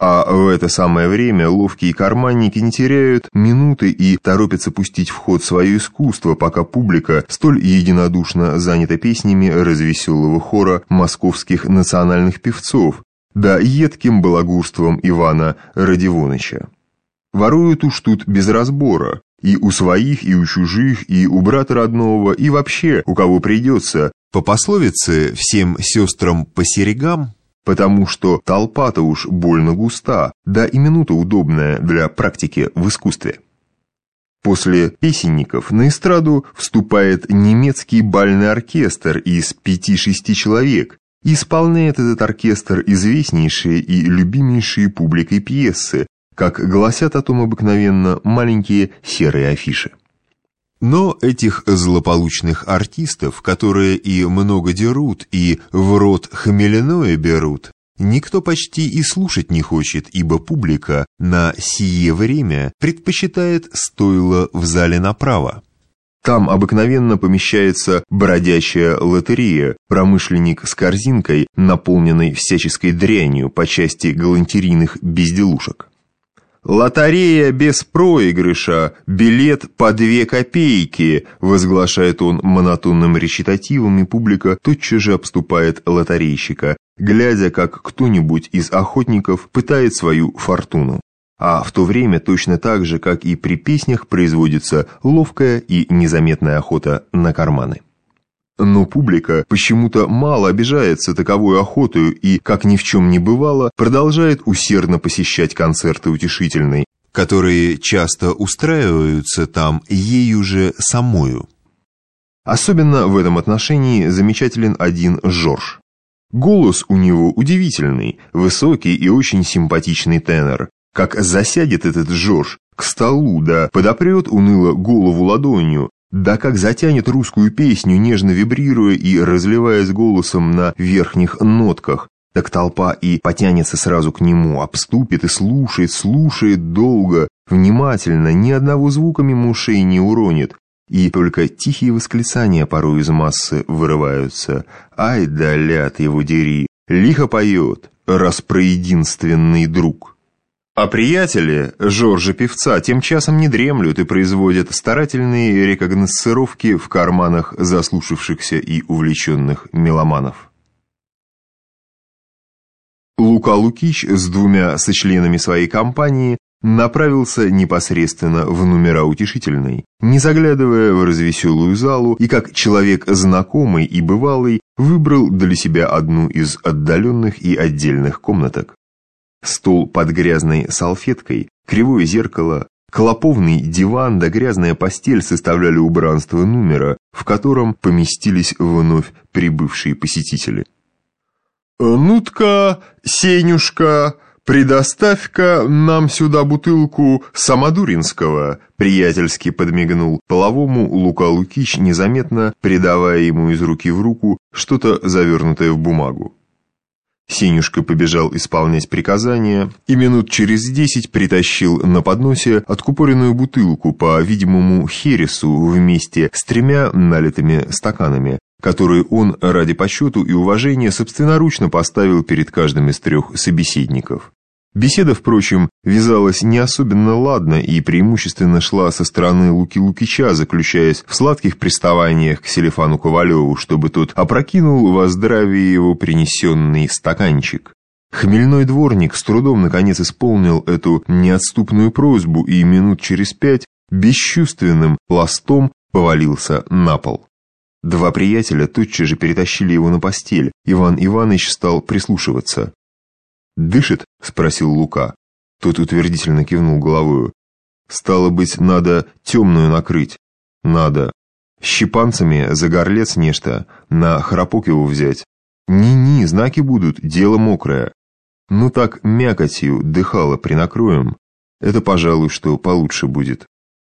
А в это самое время ловкие карманники не теряют минуты и торопятся пустить в ход свое искусство, пока публика столь единодушно занята песнями развеселого хора московских национальных певцов, да едким балагурством Ивана Родионыча. Воруют уж тут без разбора, и у своих, и у чужих, и у брата родного, и вообще, у кого придется. По пословице «всем сестрам по серегам» потому что толпа-то уж больно густа, да и минута удобная для практики в искусстве. После песенников на эстраду вступает немецкий бальный оркестр из пяти-шести человек, и исполняет этот оркестр известнейшие и любимейшие публикой пьесы, как гласят о том обыкновенно маленькие серые афиши. Но этих злополучных артистов, которые и много дерут, и в рот хмеляное берут, никто почти и слушать не хочет, ибо публика на сие время предпочитает стойло в зале направо. Там обыкновенно помещается бродячая лотерея, промышленник с корзинкой, наполненной всяческой дрянью по части галантерийных безделушек. «Лотерея без проигрыша, билет по две копейки», возглашает он монотонным речитативом, и публика тотчас же обступает лотерейщика, глядя, как кто-нибудь из охотников пытает свою фортуну. А в то время точно так же, как и при песнях, производится ловкая и незаметная охота на карманы. Но публика почему-то мало обижается таковой охотою и, как ни в чем не бывало, продолжает усердно посещать концерты утешительной, которые часто устраиваются там ею же самою. Особенно в этом отношении замечателен один Жорж. Голос у него удивительный, высокий и очень симпатичный тенор. Как засядет этот Жорж к столу, да подопрет уныло голову ладонью, да как затянет русскую песню, нежно вибрируя и разливаясь голосом на верхних нотках, так толпа и потянется сразу к нему, обступит и слушает, слушает долго, внимательно, ни одного звука мимо ушей не уронит, и только тихие восклицания порой из массы вырываются. «Ай да ляд его дери! Лихо поет, распроединственный друг!» А приятели Жоржа Певца тем часом не дремлют и производят старательные рекогносцировки в карманах заслушавшихся и увлеченных меломанов. Лука Лукич с двумя сочленами своей компании направился непосредственно в номера утешительной, не заглядывая в развеселую залу и как человек знакомый и бывалый выбрал для себя одну из отдаленных и отдельных комнаток. Стол под грязной салфеткой, кривое зеркало, клоповный диван да грязная постель составляли убранство номера, в котором поместились вновь прибывшие посетители. «Ну-тка, Сенюшка, предоставь-ка нам сюда бутылку самодуринского», приятельски подмигнул половому Лука Лукич, незаметно передавая ему из руки в руку что-то завернутое в бумагу. Синюшка побежал исполнять приказания и минут через десять притащил на подносе откупоренную бутылку, по-видимому, хересу вместе с тремя налитыми стаканами, которые он ради почету и уважения собственноручно поставил перед каждым из трех собеседников. Беседа, впрочем, вязалась не особенно ладно и преимущественно шла со стороны Луки Лукича, заключаясь в сладких приставаниях к Селефану Ковалеву, чтобы тот опрокинул во здравие его принесенный стаканчик. Хмельной дворник с трудом наконец исполнил эту неотступную просьбу и минут через пять бесчувственным пластом повалился на пол. Два приятеля тотчас же перетащили его на постель. Иван Иванович стал прислушиваться. «Дышит?» — спросил Лука. Тот утвердительно кивнул головою. «Стало быть, надо темную накрыть. Надо. Щепанцами за горлец нечто, на храпок его взять. Ни-ни, знаки будут, дело мокрое. Ну так мякотью дыхало принакроем. Это, пожалуй, что получше будет».